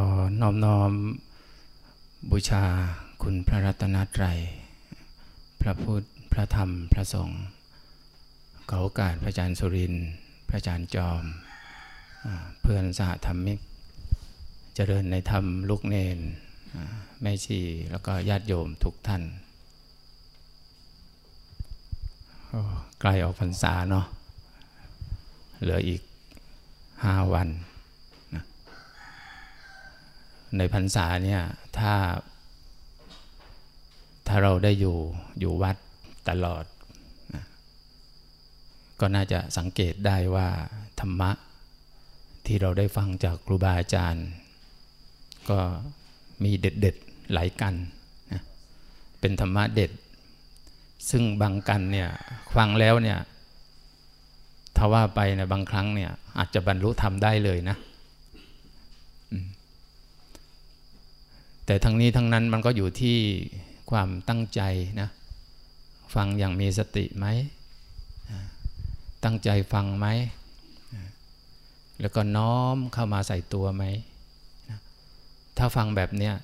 อน้อมน้อมบูชาคุณพระรัตนตรัย พระพุทธ พระธรรม พระสงฆ์ขอโอกาสพระอาจารย์สุรินทร์พระอาจารย์จอมอเพื่อนสหธรรมิก เจริญในธรรมลูกเนน แม่ชี แล้วก็ญาติโยมทุกท่านโอ้ใกล้ออกพรรษาเนาะ เหลืออีกห้าวัน ในพรรษาเนี่ยถ้า ถ้าเราได้อยู่อยู่วัดตลอดนะก็น่าจะสังเกตได้ว่าธรรมะที่เราได้ฟังจากครูบาอาจารย์ ก็มีเด็ดๆหลายกันนะเป็นธรรมะเด็ด ซึ่งบางกันเนี่ยฟังแล้วเนี่ยถ้าว่าไปในบางครั้งเนี่ยอาจจะบรรลุธรรมได้เลยนะอืม แต่ทั้งนี้ทั้งนั้นมันก็อยู่ที่ความตั้งใจนะ ฟังอย่างมีสติไหม ตั้งใจฟังไหม แล้วก็น้อมเข้ามาใส่ตัวไหม ถ้าฟังแบบเนี้ย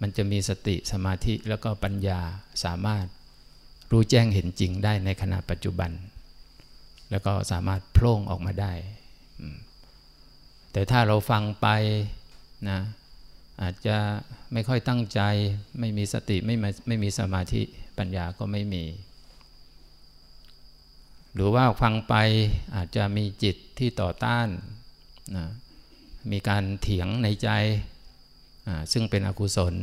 มันจะมีสติสมาธิแล้วก็ปัญญาสามารถรู้แจ้งเห็นจริงได้ในขณะปัจจุบัน แล้วก็สามารถโพล่งออกมาได้ แต่ถ้าเราฟังไปนะ อาจจะไม่ค่อยตั้งใจ ไม่มีสติไม่มไม่มีสมาธิปัญญาก็ไม่มี หรือว่าฟังไปอาจจะมีจิตที่ต่อต้านนะมีการเถียงในใจซึ่งเป็นอกุศล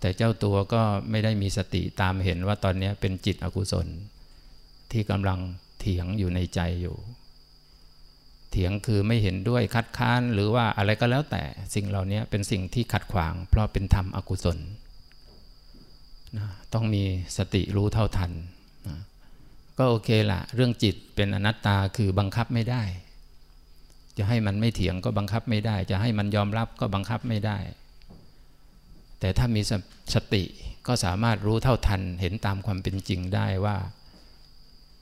แต่เจ้าตัวก็ไม่ได้มีสติตามเห็นว่าตอนนี้เป็นจิตอกุศล ที่กำลังเถียงอยู่ในใจอยู่ เถียงคือไม่เห็นด้วยคัดค้านหรือว่าอะไรก็แล้วแต่สิ่งเหล่านี้เป็นสิ่งที่ขัดขวาง เพราะเป็นธรรมอกุศลนะต้องมีสติรู้เท่าทันนะก็โอเคละเรื่องจิตเป็นอนัตตาคือบังคับไม่ได้ จะให้มันไม่เถียงก็บังคับไม่ได้ จะให้มันยอมรับก็บังคับไม่ได้ แต่ถ้ามีสสติก็สามารถรู้เท่าทันเห็นตามความเป็นจริงได้ว่า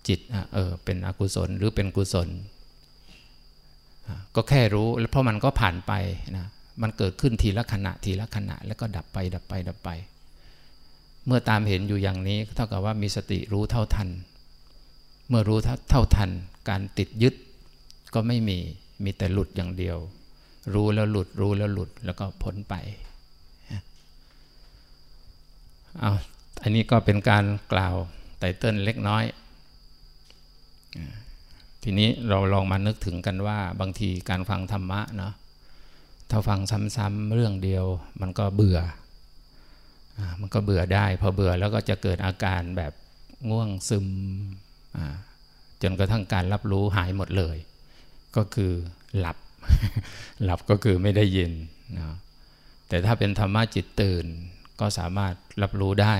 จิตเออเป็นอกุศลหรือเป็นกุศล ก็แค่รู้แล้วเพราะมันก็ผ่านไปนะมันเกิดขึ้นทีละขณะทีละขณะ แล้วก็ดับไปดับไปดับไป เมื่อตามเห็นอยู่อย่างนี้เท่ากับว่ามีสติรู้เท่าทัน เมื่อรู้เท่าทัน การติดยึดก็ไม่มีมีแต่หลุดอย่างเดียว รู้แล้วหลุดรู้แล้วหลุดแล้วก็พ้นไปเอาอันนี้ก็เป็นการกล่าวไตเติ้ลเล็กน้อย ทีนี้เราลองมานึกถึงกันว่าบางทีการฟังธรรมะเนาะถ้าฟังซ้ำๆเรื่องเดียว มันก็เบื่ออมันก็เบื่อได้ พอเบื่อแล้วก็จะเกิดอาการแบบง่วงซึม จนกระทั่งการรับรู้หายหมดเลย ก็คือหลับ หลับก็คือไม่ได้ยินนะแต่ถ้าเป็นธรรมะจิตตื่นก็สามารถรับรู้ได้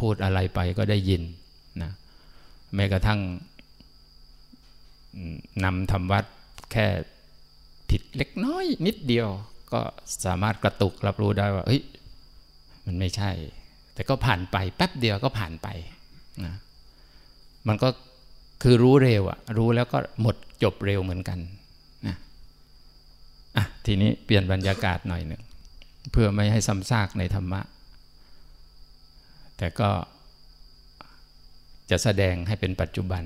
พูดอะไรไปก็ได้ยินนะแม้กระทั่ง นำธรรมวัดแค่ผิดเล็กน้อยนิดเดียว ก็สามารถกระตุกรับรู้ได้ว่าเฮ้ยมันไม่ใช่ แต่ก็ผ่านไปแป๊บเดียวก็ผ่านไปนะมันก็คือรู้เร็วอะรู้แล้วก็หมดจบเร็วเหมือนกันนะอะทีนี้เปลี่ยนบรรยากาศหน่อยหนึ่งเพื่อไม่ให้ซ้ำซากในธรรมะ แต่ก็จะแสดงให้เป็นปัจจุบัน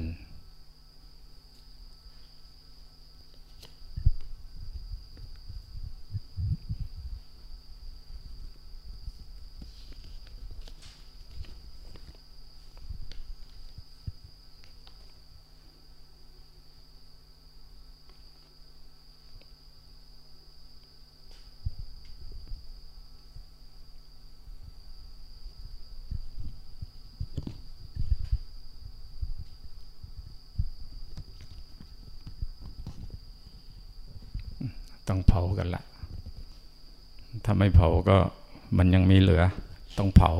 ต้องเผากันละ ถ้าไม่เผาก็มันยังมีเหลือ ต้องเผา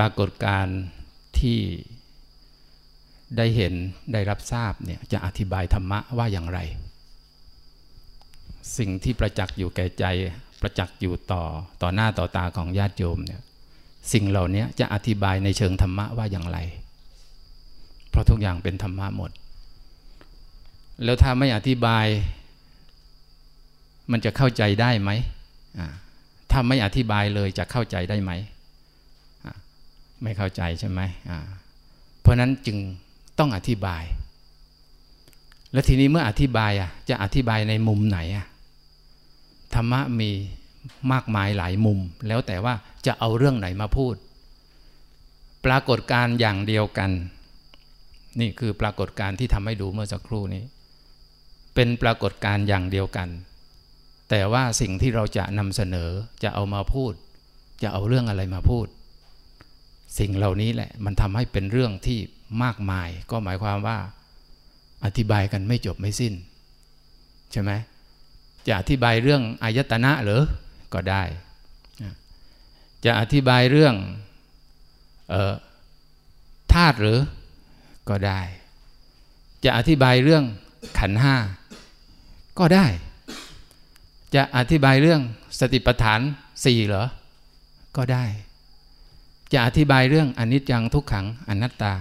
รากฏการที่ได้เห็นได้รับทราบเนี่ยจะอธิบายธรรมะว่าอย่างไร สิ่งที่ประจักษ์อยู่แก่ใจประจักษ์อยู่ต่อต่อหน้าต่อตาของญาติโยมเนี่ยสิ่งเหล่านี้จะอธิบายในเชิงธรรมะว่าอย่างไร เพราะทุกอย่างเป็นธรรมะหมด แล้วถ้าไม่อธิบาย มันจะเข้าใจได้ไหมถ้าไม่อธิบายเลยจะเข้าใจได้ไหม ไม่เข้าใจใช่ไหมเพราะนั้นจึงต้องอธิบาย แล้วทีนี้เมื่ออธิบายอะจะอธิบายในมุมไหนอะธรรมะมีมากมายหลายมุม แล้วแต่ว่าจะเอาเรื่องไหนมาพูด ปรากฏการอย่างเดียวกัน นี่คือปรากฏการที่ทำให้ดูเมื่อสักครู่นี้ เป็นปรากฏการอย่างเดียวกัน แต่ว่าสิ่งที่เราจะนำเสนอจะเอามาพูด จะเอาเรื่องอะไรมาพูด สิ่งเหล่านี้แหละมันทำให้เป็นเรื่องที่มากมาย ก็หมายความว่าอธิบายกันไม่จบไม่สิ้น ใช่ไหมจะอธิบายเรื่องอายตนะหรือก็ได้ จะอธิบายเรื่องธาตุหรือก็ได้ จะอธิบายเรื่องขันห้าก็ได้ จะอธิบายเรื่องสติปัฏฐานสี่เหรอ ก็ได้ จะอธิบายเรื่องอนิจจังทุกขังอนัตตา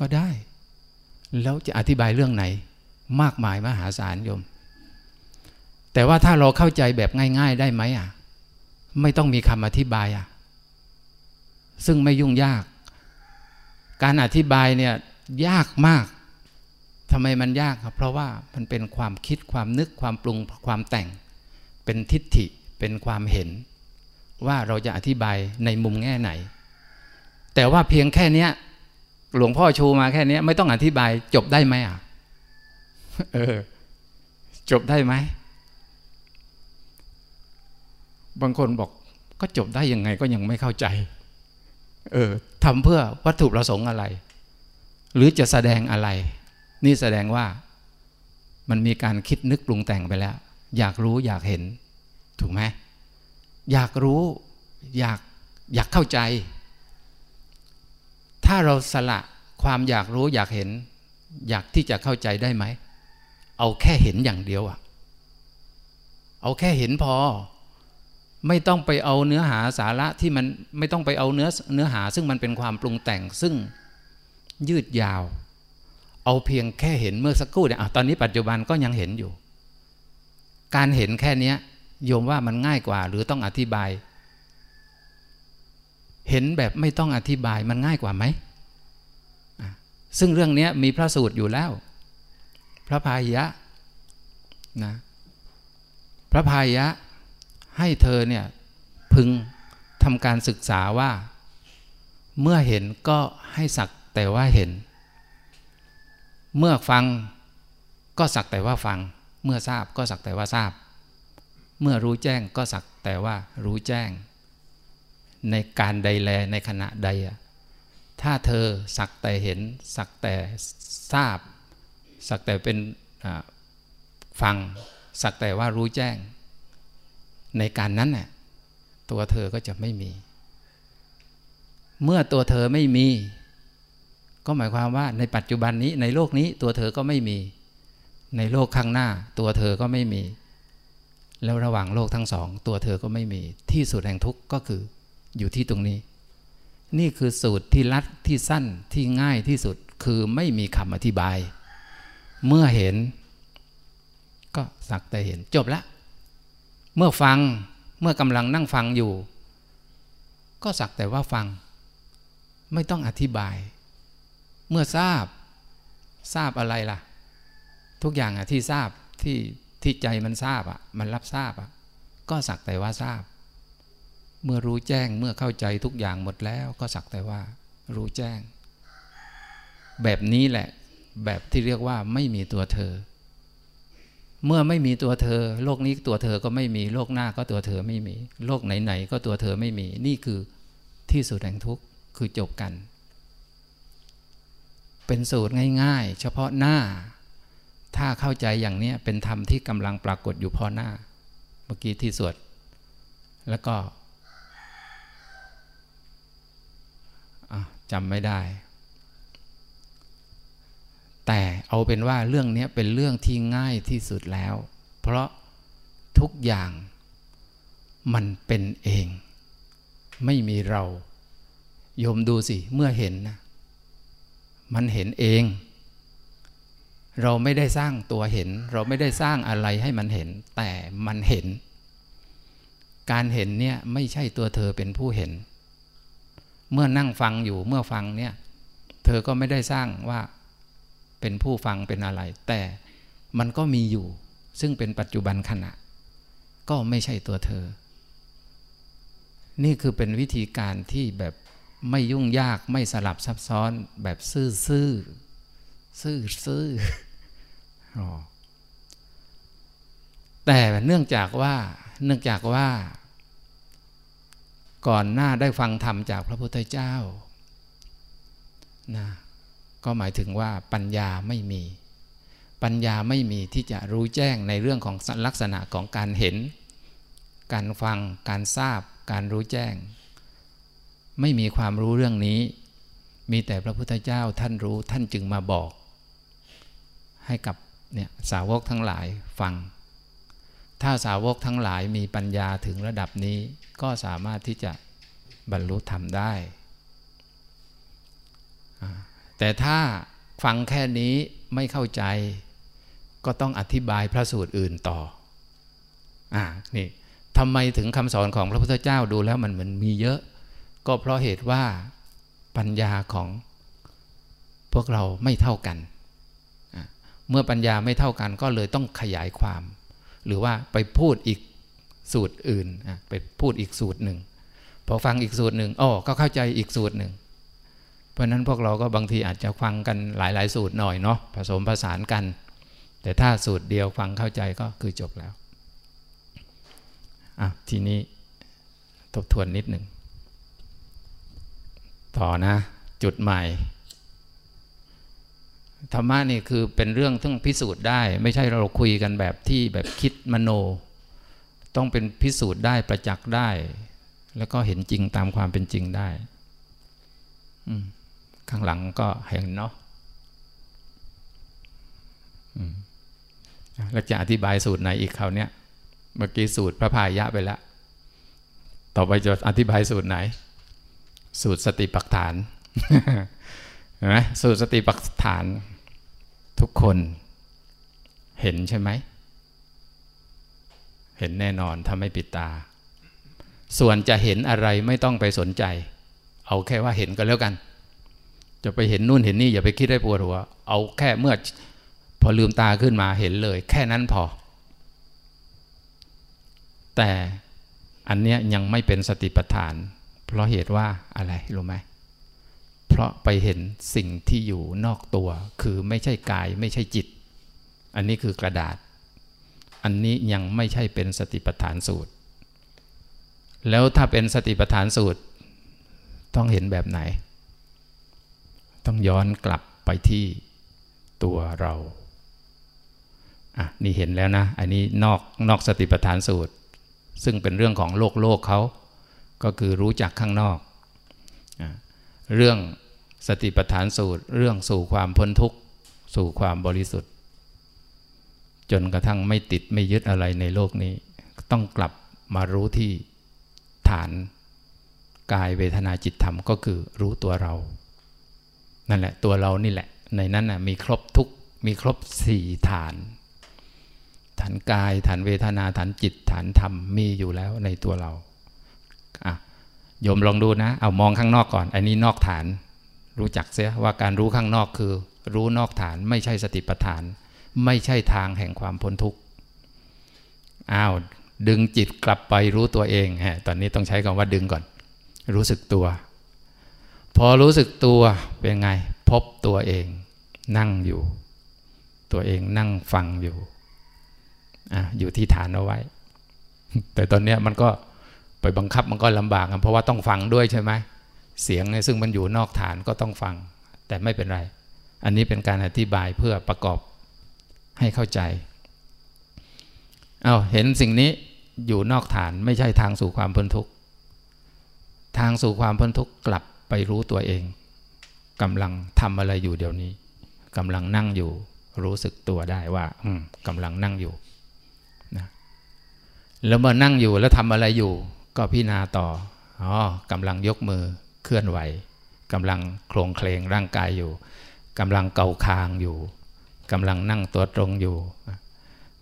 ก็ได้ แล้วจะอธิบายเรื่องไหน มากมายมหาศาลโยม แต่ว่าถ้าเราเข้าใจแบบง่าย ๆได้ไหมอะ ไม่ต้องมีคำอธิบายอะ ซึ่งไม่ยุ่งยาก การอธิบายเนี่ยยากมากทำไมมันยากครับ เพราะว่ามันเป็นความคิดความนึกความปรุงความแต่ง เป็นทิฏฐิเป็นความเห็น ว่าเราจะอธิบายในมุมแง่ไหน แต่ว่าเพียงแค่นี้หลวงพ่อชูมาแค่นี้ไม่ต้องอธิบาย จบได้ไหมอะเออ จบได้ไหม บางคนบอก ก็จบได้ยังไงก็ยังไม่เข้าใจ เออทำเพื่อวัตถุประสงค์อะไร หรือจะแสดงอะไร นี่แสดงว่า มันมีการคิดนึกปรุงแต่งไปแล้ว อยากรู้อยากเห็น ถูกไหมอยากรู้ อยากอยากเข้าใจ ถ้าเราสละความอยากรู้อยากเห็น อยากที่จะเข้าใจได้ไหม เอาแค่เห็นอย่างเดียวอะเอาแค่เห็นพอ ไม่ต้องไปเอาเนื้อหาสาระที่มันไม่ต้องไปเอาเนื้อเนื้อหา ซึ่งมันเป็นความปรุงแต่งซึ่งยืดยาว เอาเพียงแค่เห็นเมื่อสักครู่เนี่ยตอนนี้ปัจจุบันก็ยังเห็นอยู่ การเห็นแค่นี้โยมว่ามันง่ายกว่า หรือต้องอธิบาย เห็นแบบไม่ต้องอธิบายมันง่ายกว่าไหม ซึ่งเรื่องนี้มีพระสูตรอยู่แล้ว พระพายะนะพระพายะให้เธอเนี่ยพึงทำการศึกษาว่า เมื่อเห็นก็ให้สักแต่ว่าเห็น เมื่อฟังก็สักแต่ว่าฟัง เมื่อทราบก็สักแต่ว่าทราบ เมื่อรู้แจ้งก็สักแต่ว่ารู้แจ้ง ในการใดแลในขณะใดถ้าเธอสักแต่เห็น สักแต่ทราบ สักแต่เป็นฟัง สักแต่ว่ารู้แจ้ง ในการนั้นน่ะตัวเธอก็จะไม่มี เมื่อตัวเธอไม่มี ก็หมายความว่าในปัจจุบันนี้ในโลกนี้ตัวเธอก็ไม่มี ในโลกข้างหน้า ตัวเธอก็ไม่มี แล้วระหว่างโลกทั้งสอง ตัวเธอก็ไม่มีที่สุดแห่งทุกข์ก็คือ อยู่ที่ตรงนี้ นี่คือสูตรที่ลัดที่สั้นที่ง่ายที่สุดคือไม่มีคำอธิบาย เมื่อเห็น ก็สักแต่เห็นจบล้วเมื่อฟังเมื่อกำลังนั่งฟังอยู่ ก็สักแต่ว่าฟัง ไม่ต้องอธิบาย เมื่อทราบทราบอะไรล่ะ ทุกอย่างอะที่ทราบที่ที่ใจมันทราบอะมันรับทราบอะก็สักแต่ว่าทราบ เมื่อรู้แจ้งเมื่อเข้าใจทุกอย่างหมดแล้วก็สักแต่ว่า รู้แจ้ง แบบนี้แหละ แบบที่เรียกว่าไม่มีตัวเธอ เมื่อไม่มีตัวเธอ โลกนี้ตัวเธอก็ไม่มีโลกหน้าก็ตัวเธอไม่มี โลกไหนๆก็ตัวเธอไม่มี นี่คือที่สุดแห่งทุกข์คือจบกัน เป็นสูตรง่าย ๆ เฉพาะหน้า ถ้าเข้าใจอย่างนี้เป็นธรรมที่กำลังปรากฏอยู่พอหน้า เมื่อกี้ที่สวดแล้วก็ จำไม่ได้ แต่เอาเป็นว่าเรื่องนี้เป็นเรื่องที่ง่ายที่สุดแล้ว เพราะทุกอย่างมันเป็นเอง ไม่มีเรา โยมดูสิเมื่อเห็นนะมันเห็นเอง เราไม่ได้สร้างตัวเห็น เราไม่ได้สร้างอะไรให้มันเห็น แต่มันเห็น การเห็นเนี่ยไม่ใช่ตัวเธอเป็นผู้เห็น เมื่อนั่งฟังอยู่เมื่อฟังเนี่ย เธอก็ไม่ได้สร้างว่าเป็นผู้ฟังเป็นอะไร แต่มันก็มีอยู่ ซึ่งเป็นปัจจุบันขณะ ก็ไม่ใช่ตัวเธอ นี่คือเป็นวิธีการที่แบบไม่ยุ่งยากไม่สลับซับซ้อนแบบซื่อซื่อซื่อซื่อแต่เนื่องจากว่าเนื่องจากว่า ก่อนหน้าได้ฟังธรรมจากพระพุทธเจ้านะก็หมายถึงว่าปัญญาไม่มี ปัญญาไม่มีที่จะรู้แจ้งในเรื่องของลักษณะของการเห็น การฟัง การทราบ การรู้แจ้ง ไม่มีความรู้เรื่องนี้ มีแต่พระพุทธเจ้าท่านรู้ท่านจึงมาบอก ให้กับเนี่ยสาวกทั้งหลายฟัง ถ้าสาวกทั้งหลายมีปัญญาถึงระดับนี้ ก็สามารถที่จะบรรลุธรรมได้ แต่ถ้าฟังแค่นี้ไม่เข้าใจ ก็ต้องอธิบายพระสูตรอื่นต่ออ่านี่ทำไมถึงคำสอนของพระพุทธเจ้าดูแล้วมันเหมือนมีเยอะ ก็เพราะเหตุว่าปัญญาของพวกเราไม่เท่ากัน เมื่อปัญญาไม่เท่ากันก็เลยต้องขยายความ หรือว่าไปพูดอีกสูตรอื่นไปพูดอีกสูตรหนึ่งพอฟังอีกสูตรหนึ่งอ๋อก็เข้าใจอีกสูตรหนึ่งเพราะนั้นพวกเราก็บางทีอาจจะฟังกันหลาย ๆ สูตรหน่อยเนาะผสมผสานกัน แต่ถ้าสูตรเดียวฟังเข้าใจก็คือจบแล้วอะทีนี้ทบทวนนิดหนึ่งต่อนะ จุดใหม่ ธรรมะนี่คือเป็นเรื่องต้องพิสูจน์ได้ ไม่ใช่เราคุยกันแบบที่แบบคิดมโน ต้องเป็นพิสูจน์ได้ประจักษ์ได้ แล้วก็เห็นจริงตามความเป็นจริงได้ข้างหลังก็เห็นเนาะแล้วจะอธิบายสูตรไหนอีกคราวนี้เมื่อกี้สูตรพระพายะไปแล้ว ต่อไปจะอธิบายสูตรไหน สูตรสติปัฏฐานเห็นไหมสูตรสติปัฏฐาน ทุกคนเห็นใช่ไหม เห็นแน่นอนถ้าไม่ปิดตา ส่วนจะเห็นอะไรไม่ต้องไปสนใจ เอาแค่ว่าเห็นก็แล้วกัน จะไปเห็นนู่นเห็นนี่อย่าไปคิดให้ปวดหัว เอาแค่เมื่อพอลืมตาขึ้นมาเห็นเลย แค่นั้นพอ แต่อันเนี้ยยังไม่เป็นสติปัฏฐาน เพราะเหตุว่าอะไรรู้ไหม เพราะไปเห็นสิ่งที่อยู่นอกตัว คือไม่ใช่กายไม่ใช่จิต อันนี้คือกระดาษ อันนี้ยังไม่ใช่เป็นสติปัฏฐานสูตร แล้วถ้าเป็นสติปัฏฐานสูตร ต้องเห็นแบบไหน ต้องย้อนกลับไปที่ตัวเราอะนี่เห็นแล้วนะ อันนี้นอกนอกสติปัฏฐานสูตร ซึ่งเป็นเรื่องของโลกโลกเขาก็คือรู้จักข้างนอก เรื่อง สติปัฏฐานสูตรเรื่องสู่ความพ้นทุกข์สู่ความบริสุทธิ์ จนกระทั่งไม่ติดไม่ยึดอะไรในโลกนี้ ต้องกลับมารู้ที่ฐานกายเวทนาจิตธรรมก็คือรู้ตัวเรา นั่นแหละตัวเรานี่แหละ ในนั้นนะมีครบทุกมีครบสี่ฐาน ฐานกายฐานเวทนาฐานจิตฐานธรรมมีอยู่แล้วในตัวเราอะโยมลองดูนะ เอามองข้างนอกก่อน อันนี้นอกฐาน รู้จักเสียว่าการรู้ข้างนอกคือ รู้นอกฐานไม่ใช่สติปัฏฐาน ไม่ใช่ทางแห่งความพ้นทุกข์อ้าวดึงจิตกลับไปรู้ตัวเองฮะตอนนี้ต้องใช้คำว่าดึงก่อน รู้สึกตัว พอรู้สึกตัวเป็นไง พบตัวเอง นั่งอยู่ ตัวเองนั่งฟังอยู่อะอยู่ที่ฐานเอาไว้ แต่ตอนนี้มันก็ไปบังคับมันก็ลำบากเพราะว่าต้องฟังด้วยใช่ไหม เสียงเนี่ยซึ่งมันอยู่นอกฐานก็ต้องฟัง แต่ไม่เป็นไร อันนี้เป็นการอธิบายเพื่อประกอบให้เข้าใจเอาเห็นสิ่งนี้อยู่นอกฐานไม่ใช่ทางสู่ความพ้นทุกข์ทางสู่ความพ้นทุกข์กลับไปรู้ตัวเองกำลังทำอะไรอยู่เดี๋ยวนี้กำลังนั่งอยู่ รู้สึกตัวได้ว่ากำลังนั่งอยู่นะแล้วเมื่อนั่งอยู่แล้วทำอะไรอยู่ ก็พิจารณาต่ออ๋อกำลังยกมือ เคลื่อนไหวกำลังโครงเคลงร่างกายอยู่กำลังเกาคางอยู่กำลังนั่งตัวตรงอยู่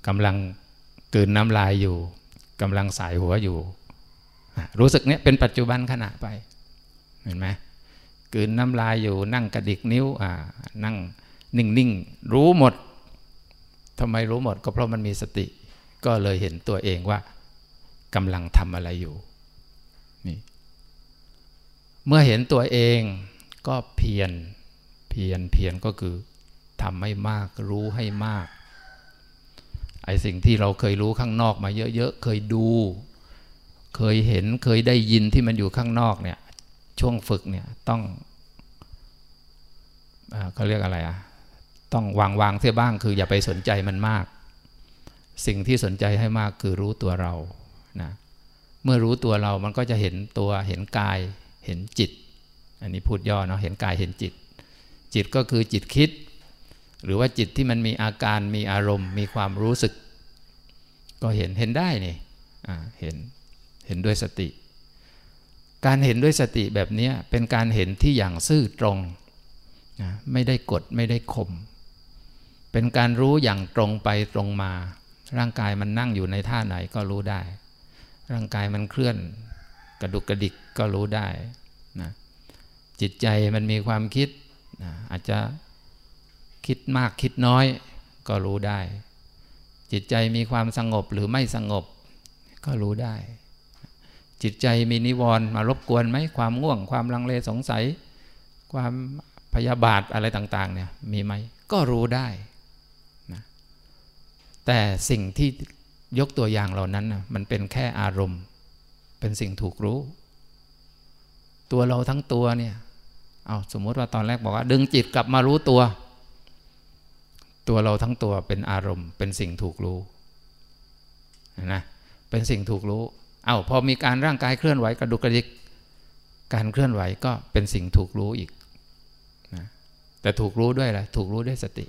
กำลังกืนน้ำลายอยู่กำลังสายหัวอยู่ รู้สึกเนี้ยเป็นปัจจุบันขณะไปเห็นไหมกืนน้ำลายอยู่นั่งกระดิกนิ้วนั่งนิ่งๆ รู้หมดทำไมรู้หมดก็เพราะมันมีสติ ก็เลยเห็นตัวเองว่ากำลังทำอะไรอยู่ เมื่อเห็นตัวเองก็เพียรเพียรเพียรก็คือทำให้มากรู้ให้มาก ไอสิ่งที่เราเคยรู้ข้างนอกมาเยอะๆ เคยดู เคยเห็นเคยได้ยินที่มันอยู่ข้างนอกเนี่ย ช่วงฝึกเนี่ยต้องเขาเรียกอะไรอะ ต้องวางวางเสียบ้างคืออย่าไปสนใจมันมาก สิ่งที่สนใจให้มากคือรู้ตัวเรานะเมื่อรู้ตัวเรามันก็จะเห็นตัวเห็นกาย เห็นจิต อันนี้พูดย่อเนาะเห็นกายเห็นจิต จิตก็คือจิตคิด หรือว่าจิตที่มันมีอาการมีอารมณ์ มีความรู้สึก ก็เห็นเห็นได้นี่เห็นเห็นด้วยสติ การเห็นด้วยสติแบบนี้เป็นการเห็นที่อย่างซื่อตรงนะไม่ได้กดไม่ได้ข่มเป็นการรู้อย่างตรงไปตรงมา ร่างกายมันนั่งอยู่ในท่าไหนก็รู้ได้ ร่างกายมันเคลื่อน กระดุกกระดิกก็รู้ได้นะจิตใจมันมีความคิดนะอาจจะคิดมากคิดน้อยก็รู้ได้ จิตใจมีความสงบหรือไม่สงบ ก็รู้ได้ จิตใจมีนิวรณ์มารบกวนไหมความง่วง ความลังเลสงสัย ความพยาบาทอะไรต่าง ๆ เนี่ยมีไหมก็รู้ได้นะแต่สิ่งที่ยกตัวอย่างเหล่านั้นนะมันเป็นแค่อารมณ์ เป็นสิ่งถูกรู้ ตัวเราทั้งตัวเนี่ยเอาสมมติว่าตอนแรกบอกว่า ดึงจิตกลับมารู้ตัว ตัวเราทั้งตัวเป็นอารมณ์ เป็นสิ่งถูกรู้นะเป็นสิ่งถูกรู้ เอา้าพอมีการร่างกายเคลื่อนไหวกระดุกกระดิกการเคลื่อนไหวก็เป็นสิ่งถูกรู้อีกนะแต่ถูกรู้ด้วยอะไรถูกรู้ด้วยสติ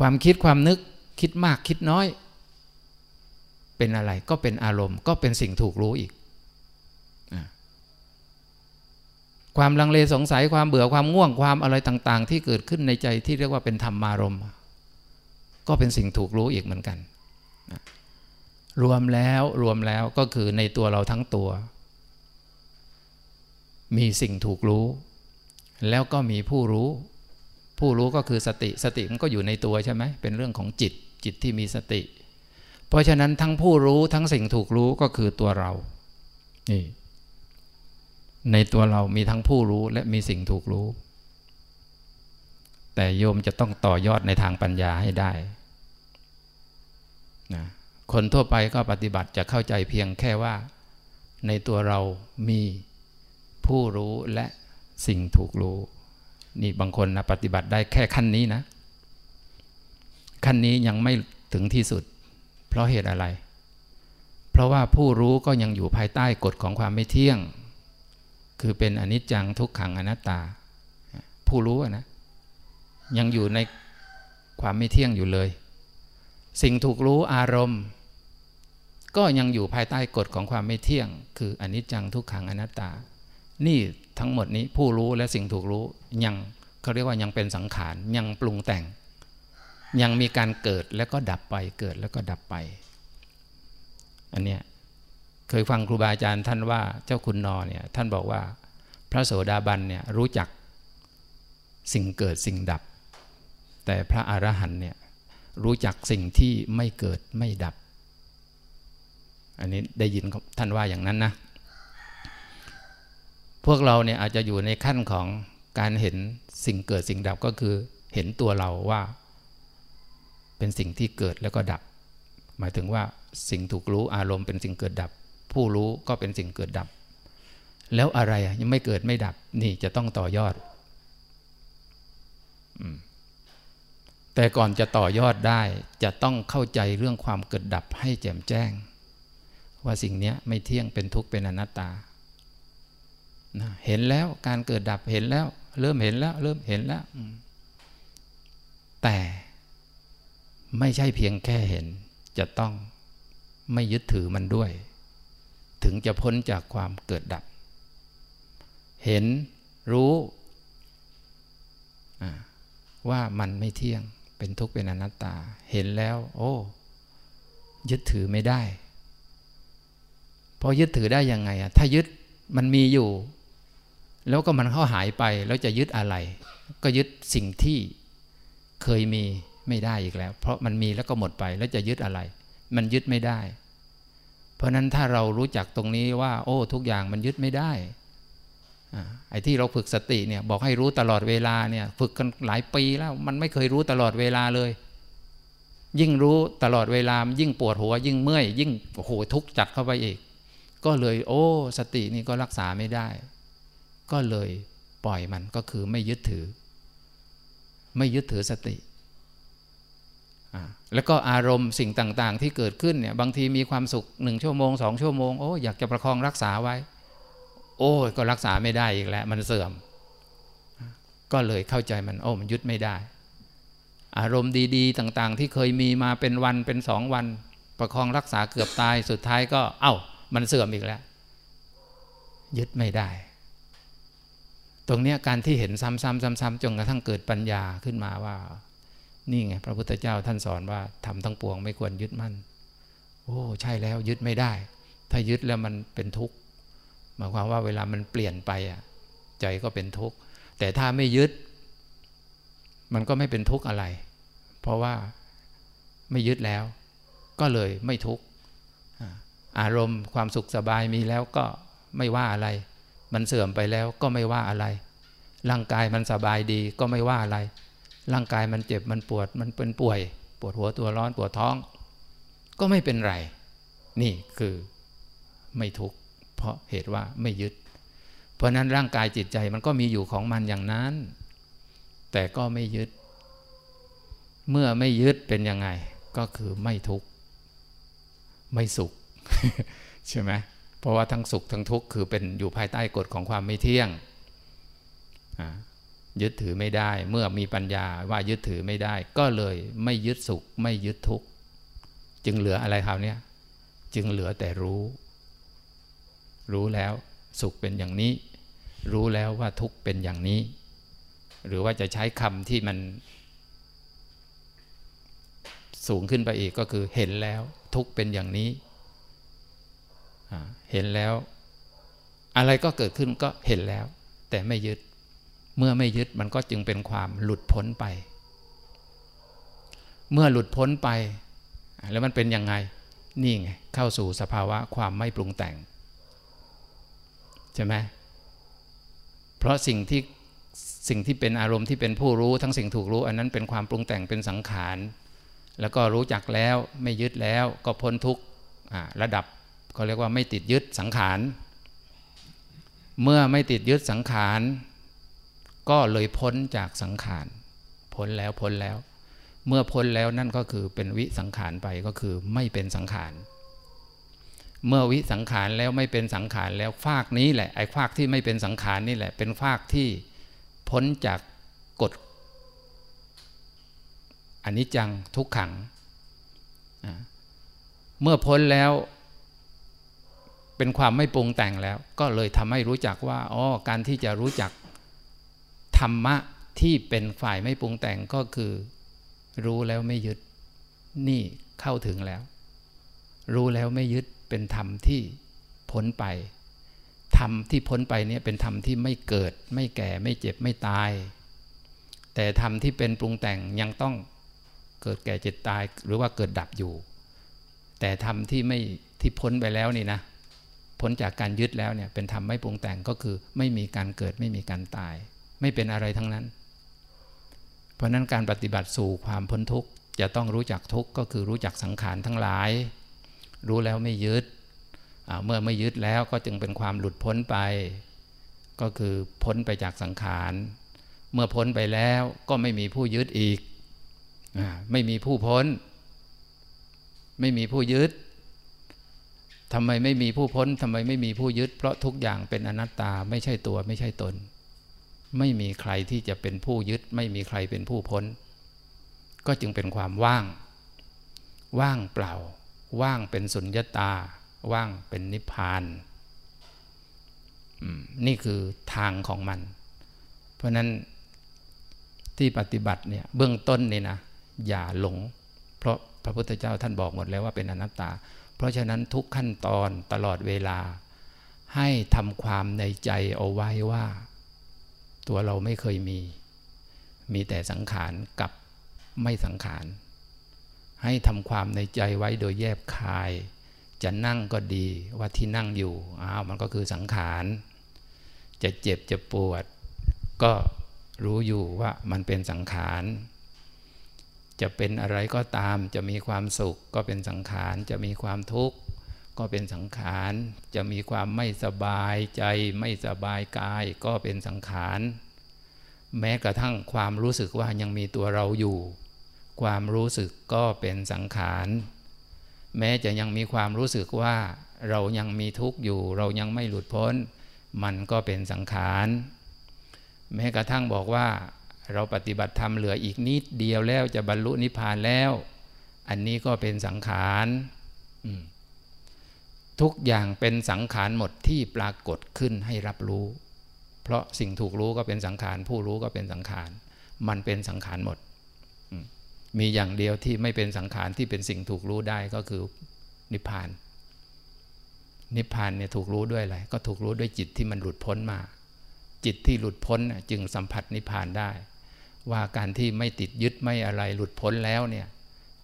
ความคิดความนึกคิดมากคิดน้อย เป็นอะไรก็เป็นอารมณ์ ก็เป็นสิ่งถูกรู้อีก ความลังเลสงสัยความเบื่อความง่วงความอะไรต่าง ๆ ที่เกิดขึ้นในใจที่เรียกว่าเป็นธรรมารมณ์ก็เป็นสิ่งถูกรู้อีกเหมือนกัน รวมแล้วรวมแล้วก็คือในตัวเราทั้งตัว มีสิ่งถูกรู้ แล้วก็มีผู้รู้ ผู้รู้ก็คือสติสติมันก็อยู่ในตัวใช่ไหมเป็นเรื่องของจิตจิตที่มีสติ เพราะฉะนั้นทั้งผู้รู้ทั้งสิ่งถูกรู้ก็คือตัวเรา นี่ ในตัวเรามีทั้งผู้รู้และมีสิ่งถูกรู้ แต่โยมจะต้องต่อยอดในทางปัญญาให้ได้นะคนทั่วไปก็ปฏิบัติจะเข้าใจเพียงแค่ว่า ในตัวเรามีผู้รู้และสิ่งถูกรู้ นี่บางคนนะปฏิบัติได้แค่ขั้นนี้นะ ขั้นนี้ยังไม่ถึงที่สุด เพราะเหตุอะไร เพราะว่าผู้รู้ก็ยังอยู่ภายใต้กฎของความไม่เที่ยง คือเป็นอนิจจังทุกขังอนัตตา ผู้รู้นะยังอยู่ในความไม่เที่ยงอยู่เลย สิ่งถูกรู้อารมณ์ ก็ยังอยู่ภายใต้กฎของความไม่เที่ยง คืออนิจจังทุกขังอนัตตา นี่ทั้งหมดนี้ผู้รู้และสิ่งถูกรู้ยังเขาเรียกว่ายังเป็นสังขารยังปรุงแต่ง ยังมีการเกิดแล้วก็ดับไป เกิดแล้วก็ดับไป อันเนี้ยเคยฟังครูบาอาจารย์ท่านว่าเจ้าคุณนอเนี่ยท่านบอกว่า พระโสดาบันเนี่ยรู้จักสิ่งเกิดสิ่งดับ แต่พระอรหันเนี่ยรู้จักสิ่งที่ไม่เกิดไม่ดับ อันนี้ได้ยินท่านว่าอย่างนั้นนะ พวกเราเนี่ยอาจจะอยู่ในขั้นของการเห็นสิ่งเกิดสิ่งดับก็คือเห็นตัวเราว่า เป็นสิ่งที่เกิดแล้วก็ดับ หมายถึงว่าสิ่งถูกรู้อารมณ์เป็นสิ่งเกิดดับ ผู้รู้ก็เป็นสิ่งเกิดดับ แล้วอะไรยังไม่เกิดไม่ดับนี่จะต้องต่อยอดแต่ก่อนจะต่อยอดได้จะต้องเข้าใจเรื่องความเกิดดับให้แจ่มแจ้ง ว่าสิ่งนี้ไม่เที่ยงเป็นทุกข์เป็นอนัตตานะเห็นแล้วการเกิดดับเห็นแล้ว เริ่มเห็นแล้ว เริ่มเห็นแล้วแต่ ไม่ใช่เพียงแค่เห็น จะต้องไม่ยึดถือมันด้วย ถึงจะพ้นจากความเกิดดับ เห็นรู้ว่ามันไม่เที่ยงเป็นทุกข์เป็นอนัตตา เห็นแล้ว โอ้ ยึดถือไม่ได้พอยึดถือได้ยังไงอะถ้ายึดมันมีอยู่ แล้วก็มันเข้าหายไป แล้วจะยึดอะไร ก็ยึดสิ่งที่เคยมี ไม่ได้อีกแล้ว เพราะมันมีแล้วก็หมดไปแล้วจะยึดอะไร มันยึดไม่ได้ เพราะนั้นถ้าเรารู้จักตรงนี้ว่า โอ้ ทุกอย่างมันยึดไม่ได้ไอ้ที่เราฝึกสติเนี่ยบอกให้รู้ตลอดเวลาเนี่ยฝึกกันหลายปีแล้ว มันไม่เคยรู้ตลอดเวลาเลย ยิ่งรู้ตลอดเวลายิ่งปวดหัว ยิ่งเมื่อย ยิ่งโอ้โหทุกข์จัดเข้าไปอีก ก็เลย โอ้ สตินี่ก็รักษาไม่ได้ ก็เลยปล่อยมันก็คือไม่ยึดถือ ไม่ยึดถือสติ แล้วก็อารมณ์สิ่งต่างๆ ที่เกิดขึ้นเนี่ยบางทีมีความสุขหนึ่งชั่วโมงสองชั่วโมงโอ้อยากจะประคองรักษาไว้ โอ้ก็รักษาไม่ได้อีกแล้วมันเสื่อม ก็เลยเข้าใจมันโอ้มันยึดไม่ได้ อารมณ์ดีๆ ต่างๆ ที่เคยมีมาเป็นวันเป็นสองวัน ประคองรักษาเกือบตายสุดท้ายก็เอา้ามันเสื่อมอีกแล้ว ยึดไม่ได้ ตรงนี้การที่เห็นซ้ำๆๆๆจนกระทั่งเกิดปัญญาขึ้นมาว่า นี่ไงพระพุทธเจ้าท่านสอนว่าทำทั้งปวงไม่ควรยึดมั่น โอ้ใช่แล้วยึดไม่ได้ ถ้ายึดแล้วมันเป็นทุกข์หมายความว่าเวลามันเปลี่ยนไปอะใจก็เป็นทุกข์แต่ถ้าไม่ยึด มันก็ไม่เป็นทุกข์อะไร เพราะว่าไม่ยึดแล้ว ก็เลยไม่ทุกข์อารมณ์ความสุขสบายมีแล้วก็ไม่ว่าอะไร มันเสื่อมไปแล้วก็ไม่ว่าอะไร ร่างกายมันสบายดีก็ไม่ว่าอะไร ร่างกายมันเจ็บมันปวดมันเป็นป่วย ปวดหัวตัวร้อนปวดท้อง ก็ไม่เป็นไร นี่คือไม่ทุกข์เพราะเหตุว่าไม่ยึด เพราะนั้นร่างกายจิตใจมันก็มีอยู่ของมันอย่างนั้น แต่ก็ไม่ยึด เมื่อไม่ยึดเป็นยังไง ก็คือไม่ทุกข์ไม่สุข ใช่ไหมเพราะว่าทั้งสุขทั้งทุกข์คือเป็นอยู่ภายใต้กฎของความไม่เที่ยง ยึดถือไม่ได้ เมื่อมีปัญญาว่ายึดถือไม่ได้ ก็เลยไม่ยึดสุข ไม่ยึดทุกข์จึงเหลืออะไรคราวนี้จึงเหลือแต่รู้ รู้แล้วสุขเป็นอย่างนี้ รู้แล้วว่าทุกข์เป็นอย่างนี้ หรือว่าจะใช้คำที่มัน สูงขึ้นไปอีกก็คือเห็นแล้วทุกข์เป็นอย่างนี้ เห็นแล้ว อะไรก็เกิดขึ้นก็เห็นแล้ว แต่ไม่ยึด เมื่อไม่ยึดมันก็จึงเป็นความหลุดพ้นไป เมื่อหลุดพ้นไป แล้วมันเป็นยังไง นี่ไง เข้าสู่สภาวะความไม่ปรุงแต่ง ใช่ไหมเพราะสิ่งที่สิ่งที่เป็นอารมณ์ที่เป็นผู้รู้ทั้งสิ่งถูกรู้ อันนั้นเป็นความปรุงแต่งเป็นสังขาร แล้วก็รู้จักแล้วไม่ยึดแล้วก็พ้นทุกระดับเขาเรียกว่าไม่ติดยึดสังขาร เมื่อไม่ติดยึดสังขาร ก็เลยพ้นจากสังขารพ้นแล้วพ้นแล้ว เมื่อพ้นแล้วนั่นก็คือเป็นวิสังขารไปก็คือไม่เป็นสังขารเมื่อวิสังขารแล้วไม่เป็นสังขารแล้วฟากนี้แหละไอ้ฟากที่ไม่เป็นสังขารนี่แหละ เป็นฟากที่พ้นจากกฎอันนี้จังทุกขัง เมื่อพ้นแล้ว เป็นความไม่ปรุงแต่งแล้ว ก็เลยทำให้รู้จักว่าอ๋อการที่จะรู้จัก ธรรมะที่เป็นฝ่ายไม่ปรุงแต่งก็คือ รู้แล้วไม่ยึดนี่เข้าถึงแล้ว รู้แล้วไม่ยึดเป็นธรรมที่พ้นไปธรรมที่พ้นไปเนี่ยเป็นธรรมที่ไม่เกิด ไม่แก่ไม่เจ็บไม่ตาย แต่ธรรมที่เป็นปรุงแต่งยังต้องเกิดแก่เจ็บตายหรือว่าเกิดดับอยู่ แต่ธรรมที่ไม่ที่พ้นไปแล้วนี่นะพ้นจากการยึดแล้วเนี่ยเป็นธรรมไม่ปรุงแต่งก็คือไม่มีการเกิดไม่มีการตาย ไม่เป็นอะไรทั้งนั้น เพราะนั้นการปฏิบัติสู่ความพ้นทุกข์จะต้องรู้จักทุกข์ก็คือรู้จักสังขารทั้งหลาย รู้แล้วไม่ยึดเมื่อไม่ยึดแล้วก็จึงเป็นความหลุดพ้นไป ก็คือพ้นไปจากสังขาร เมื่อพ้นไปแล้วก็ไม่มีผู้ยึดอีกไม่มีผู้พ้น ไม่มีผู้ยึดทำไมไม่มีผู้พ้นทำไมไม่มีผู้ยึด เพราะทุกอย่างเป็นอนัตตาไม่ใช่ตัวไม่ใช่ตน ไม่มีใครที่จะเป็นผู้ยึด ไม่มีใครเป็นผู้พ้น ก็จึงเป็นความว่าง ว่างเปล่า ว่างเป็นสุญญตา ว่างเป็นนิพพานนี่คือทางของมัน เพราะนั้นที่ปฏิบัติเนี่ยเบื้องต้นนี่นะอย่าหลง เพราะพระพุทธเจ้าท่านบอกหมดแล้วว่าเป็นอนัตตา เพราะฉะนั้นทุกขั้นตอนตลอดเวลา ให้ทำความในใจเอาไว้ว่า ตัวเราไม่เคยมี มีแต่สังขารกับไม่สังขาร ให้ทำความในใจไว้โดยแยบคาย จะนั่งก็ดีว่าที่นั่งอยู่อ้าวมันก็คือสังขาร จะเจ็บจะปวด ก็รู้อยู่ว่ามันเป็นสังขาร จะเป็นอะไรก็ตาม จะมีความสุขก็เป็นสังขาร จะมีความทุกข์ ก็เป็นสังขาร จะมีความไม่สบายใจ ไม่สบายกาย ก็เป็นสังขาร แม้กระทั่งความรู้สึกว่ายังมีตัวเราอยู่ ความรู้สึกก็เป็นสังขาร แม้จะยังมีความรู้สึกว่าเรายังมีทุกข์อยู่ เรายังไม่หลุดพ้น มันก็เป็นสังขาร แม้กระทั่งบอกว่า เราปฏิบัติธรรมเหลืออีกนิดเดียวแล้วจะบรรลุนิพพานแล้ว อันนี้ก็เป็นสังขาร ทุกอย่างเป็นสังขารหมดที่ปรากฏขึ้นให้รับรู้ เพราะสิ่งถูกรู้ก็เป็นสังขาร ผู้รู้ก็เป็นสังขาร มันเป็นสังขารหมด มีอย่างเดียวที่ไม่เป็นสังขารที่เป็นสิ่งถูกรู้ได้ก็คือนิพพาน นิพพานเนี่ยถูกรู้ด้วยอะไรก็ถูกรู้ด้วยจิตที่มันหลุดพ้นมา จิตที่หลุดพ้นจึงสัมผัสนิพพานได้ ว่าการที่ไม่ติดยึดไม่อะไรหลุดพ้นแล้วเนี่ย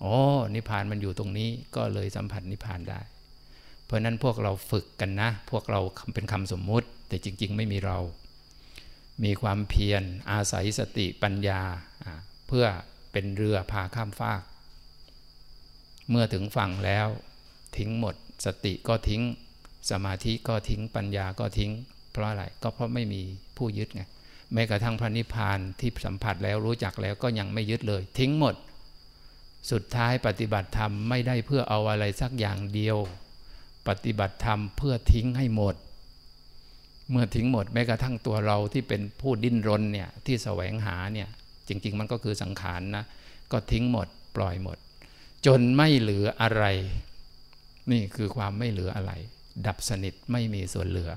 โอ้นิพพานมันอยู่ตรงนี้ก็เลยสัมผัสนิพพานได้ เพราะนั้นพวกเราฝึกกันนะ พวกเราเป็นคำสมมุติ แต่จริง ๆ ไม่มีเรา มีความเพียรอาศัยสติปัญญา เพื่อเป็นเรือพาข้ามฟาก เมื่อถึงฝั่งแล้ว ทิ้งหมด สติก็ทิ้ง สมาธิก็ทิ้งปัญญาก็ทิ้ง เพราะอะไรก็เพราะไม่มีผู้ยึดไงแม้กระทั่งพระนิพพานที่สัมผัสแล้วรู้จักแล้วก็ยังไม่ยึดเลย ทิ้งหมด สุดท้ายปฏิบัติธรรมไม่ได้เพื่อเอาอะไรสักอย่างเดียว ปฏิบัติธรรมเพื่อทิ้งให้หมด เมื่อทิ้งหมดแม้กระทั่งตัวเราที่เป็นผู้ดิ้นรนเนี่ยที่แสวงหาเนี่ยจริง ๆ มันก็คือสังขารนนะก็ทิ้งหมด ปล่อยหมด จนไม่เหลืออะไร นี่คือความไม่เหลืออะไร ดับสนิทไม่มีส่วนเหลือ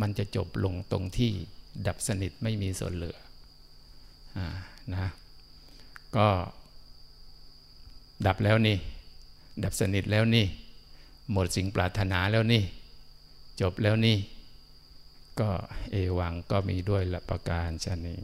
มันจะจบลงตรงที่ดับสนิทไม่มีส่วนเหลืออนะก็ดับแล้วนี่ ดับสนิทแล้วนี่ หมดสิ่งปรารถนาแล้วนี่ จบแล้วนี่ ก็เอวังก็มีด้วยละประการชนี้